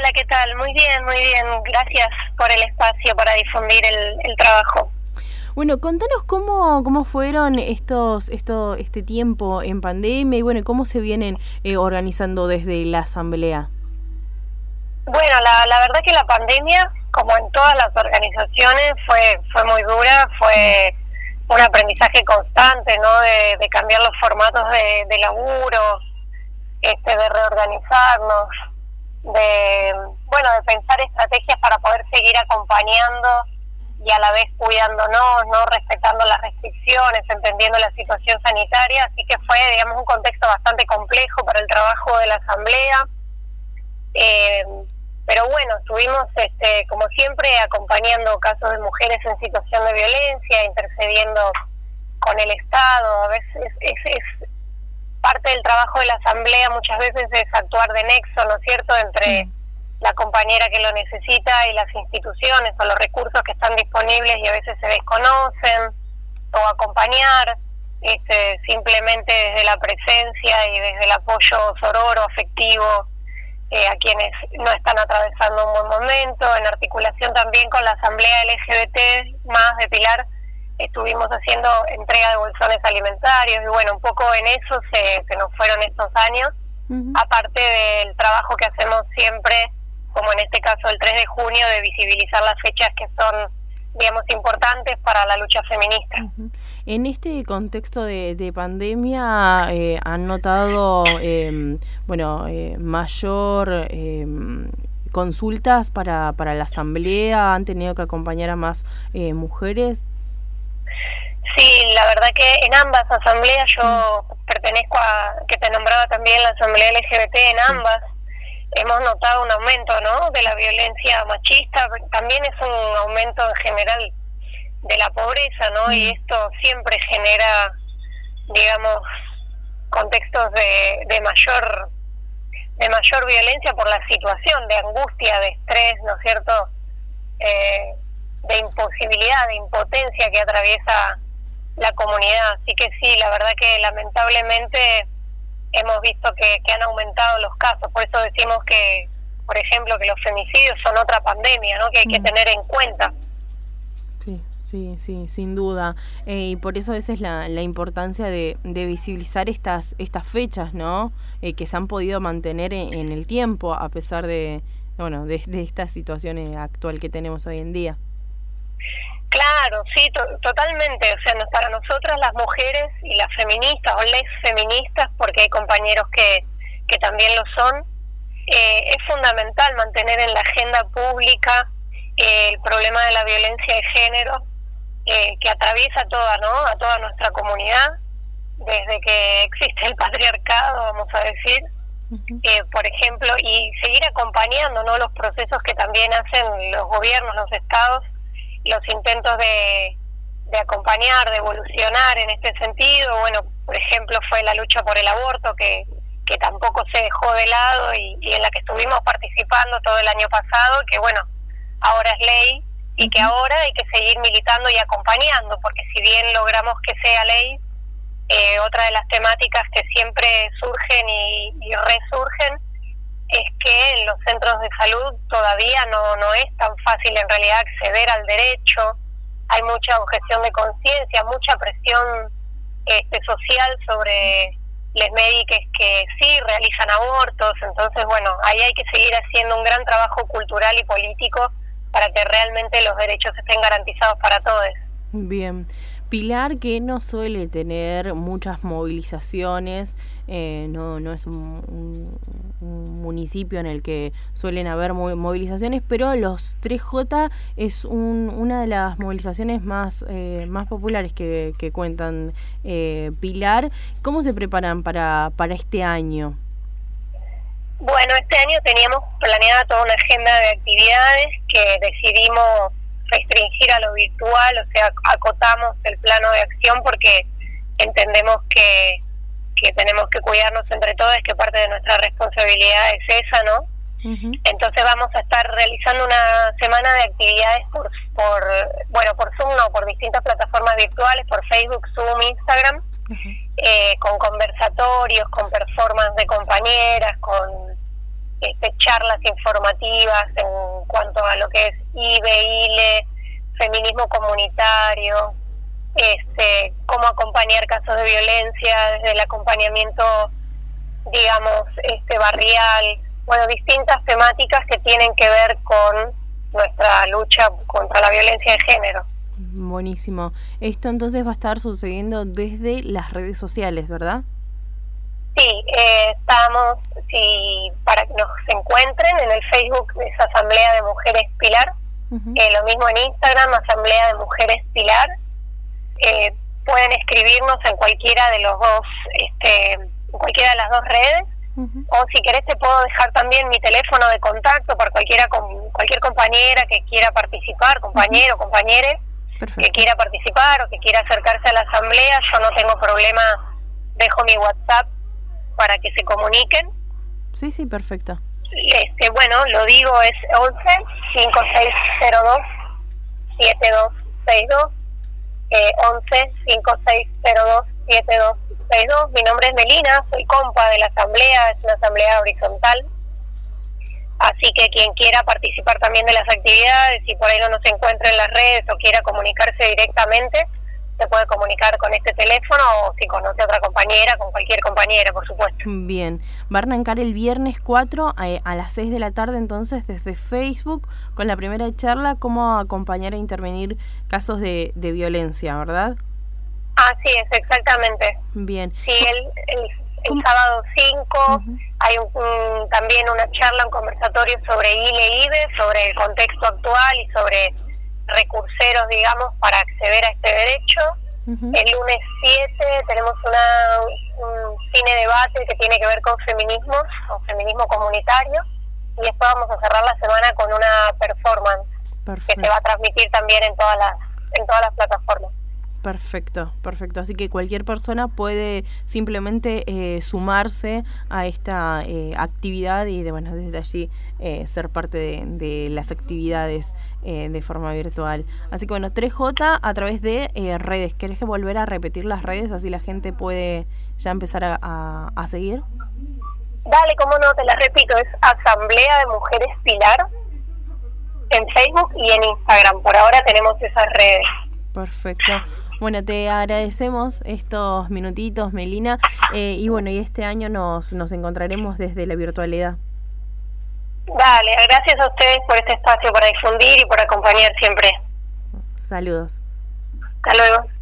Hola, ¿qué tal? Muy bien, muy bien. Gracias por el espacio para difundir el, trabajo. Bueno, contanos cómo, cómo fueron estos, esto, este tiempo en pandemia y bueno, cómo se vienen eh, organizando desde la asamblea. Bueno, la, la verdad que la pandemia, como en todas las organizaciones, fue, fue muy dura, fue un aprendizaje constante, ¿no? De, cambiar los formatos de, de laburo, este, de reorganizarnos, de, bueno, de pensar estrategias para poder seguir acompañando y a la vez cuidándonos, no respetando las restricciones, entendiendo la situación sanitaria, así que fue, digamos, un contexto bastante complejo para el trabajo de la asamblea. Eh, pero bueno, estuvimos, este, como siempre, acompañando casos de mujeres en situación de violencia, intercediendo con el Estado. A veces es, es, parte del trabajo de la Asamblea, muchas veces es actuar de nexo, ¿no es cierto?, entre la compañera que lo necesita y las instituciones o los recursos que están disponibles y a veces se desconocen, o acompañar este, simplemente desde la presencia y desde el apoyo sororo, afectivo eh, a quienes no están atravesando un buen momento, en articulación también con la Asamblea LGBT más de Pilar, estuvimos haciendo entrega de bolsones alimentarios y bueno, un poco en eso se, se nos fueron estos años, aparte del trabajo que hacemos siempre, como en este caso el 3 de junio, de visibilizar las fechas que son digamos, importantes para la lucha feminista. En este contexto de, pandemia, eh, ¿han notado, em, bueno, eh, mayor em, consultas para, para la asamblea? ¿Han tenido que acompañar a más eh, mujeres? Sí, la verdad que en ambas asambleas yo pertenezco a, que te nombraba también la asamblea LGBT, en ambas hemos notado un aumento ¿no? de la violencia machista, también es un aumento en general de la pobreza, ¿no? Y esto siempre genera, digamos, contextos de, de mayor de mayor violencia por la situación, de angustia, de estrés, ¿no es cierto? Eh, de imposibilidad, de impotencia que atraviesa la comunidad. Así que sí, la verdad que lamentablemente hemos visto que, han aumentado los casos. Por eso decimos que, por ejemplo, que los femicidios son otra pandemia, ¿no? Que hay que mm. tener en cuenta. Sí, sí, sí, sin duda. Eh, y por eso a veces la, la importancia de, de, visibilizar estas, estas fechas, ¿no? Eh, que se han podido mantener en, el tiempo a pesar de, bueno, de, de esta situación actual que tenemos hoy en día. Claro, sí, totalmente. O sea, para nosotras las mujeres y las feministas o les feministas, porque hay compañeros que, que también lo son, eh, es fundamental mantener en la agenda pública eh, el problema de la violencia de género eh, que atraviesa toda, ¿no? A toda nuestra comunidad, desde que existe el patriarcado, vamos a decir, por ejemplo, y seguir acompañando, ¿no? Los procesos que también hacen los gobiernos, los estados los intentos de, de acompañar, de evolucionar en este sentido. Bueno, por ejemplo, fue la lucha por el aborto que, que tampoco se dejó de lado y, en la que estuvimos participando todo el año pasado, que bueno, ahora es ley y que ahora hay que seguir militando y acompañando, porque si bien logramos que sea ley, eh, otra de las temáticas que siempre surgen y, y resurgen es que en los centros de salud todavía no, no es tan fácil en realidad acceder al derecho, hay mucha objeción de conciencia, mucha presión este, social sobre las médicos que sí realizan abortos, entonces bueno, ahí hay que seguir haciendo un gran trabajo cultural y político para que realmente los derechos estén garantizados para todos. Bien. Pilar, que no suele tener muchas movilizaciones, eh, no, no es un, municipio en el que suelen haber movilizaciones, pero los 3J es una de las movilizaciones más, eh, más populares que, cuentan eh, Pilar. ¿Cómo se preparan para, para este año? Bueno, este año teníamos planeada toda una agenda de actividades que decidimos restringir a lo virtual, o sea, acotamos el plano de acción porque entendemos que, que tenemos que cuidarnos entre todos, que parte de nuestra responsabilidad es esa, ¿no? Entonces vamos a estar realizando una semana de actividades por, por, bueno, por Zoom, no, por distintas plataformas virtuales, por Facebook, Zoom, Instagram, eh, con conversatorios, con performance de compañeras, con este, charlas informativas en cuanto a lo que es IBE, ILE, feminismo comunitario, este, cómo acompañar casos de violencia desde el acompañamiento, digamos, este barrial, bueno, distintas temáticas que tienen que ver con nuestra lucha contra la violencia de género. Buenísimo. Esto entonces va a estar sucediendo desde las redes sociales, ¿verdad? Sí, eh, estamos, si para que nos encuentren en el Facebook es Asamblea de Mujeres Pilar, eh, lo mismo en Instagram, Asamblea de Mujeres Pilar. Eh, pueden escribirnos en cualquiera de los dos, este, en cualquiera de las dos redes. O si querés te puedo dejar también mi teléfono de contacto para cualquiera cualquier compañera que quiera participar, compañero, compañere, que quiera participar o que quiera acercarse a la asamblea, yo no tengo problema, dejo mi WhatsApp para que se comuniquen. Sí, sí, perfecto. Este, bueno, lo digo, es 11 5602 7262 eh, 11 5602 7262 Mi nombre es Melina, soy compa de la asamblea, es una asamblea horizontal. Así que quien quiera participar también de las actividades, si por ahí no nos encuentra en las redes o quiera comunicarse directamente, se puede comunicar con este teléfono o si conoce a otra compañera, con cualquier compañera, por supuesto. Bien, va a arrancar el viernes 4 eh, a, las 6 de la tarde entonces desde Facebook con la primera charla, cómo acompañar a intervenir casos de, de violencia, ¿verdad? Así es, exactamente. Bien. Sí, el, el, sábado 5 hay un, también una charla, un conversatorio sobre ILE IBE, sobre el contexto actual y sobre recurseros, digamos, para acceder a este derecho. El lunes 7 tenemos una, un cine debate que tiene que ver con feminismos o feminismo comunitario y después vamos a cerrar la semana con una performance que se va a transmitir también en todas las en todas las plataformas. Perfecto, perfecto. Así que cualquier persona puede simplemente eh, sumarse a esta eh, actividad y de, bueno, desde allí eh, ser parte de, de las actividades de forma virtual. Así que bueno, 3J a través de redes. ¿Querés que volver a repetir las redes así la gente puede ya empezar a, a, a seguir? Dale, como no, te las repito, es Asamblea de Mujeres Pilar en Facebook y en Instagram. Por ahora tenemos esas redes. Perfecto. Bueno, te agradecemos estos minutitos, Melina, eh, y bueno, y este año nos, nos encontraremos desde la virtualidad. Dale, gracias a ustedes por este espacio para difundir y por acompañar siempre. Saludos. Hasta luego.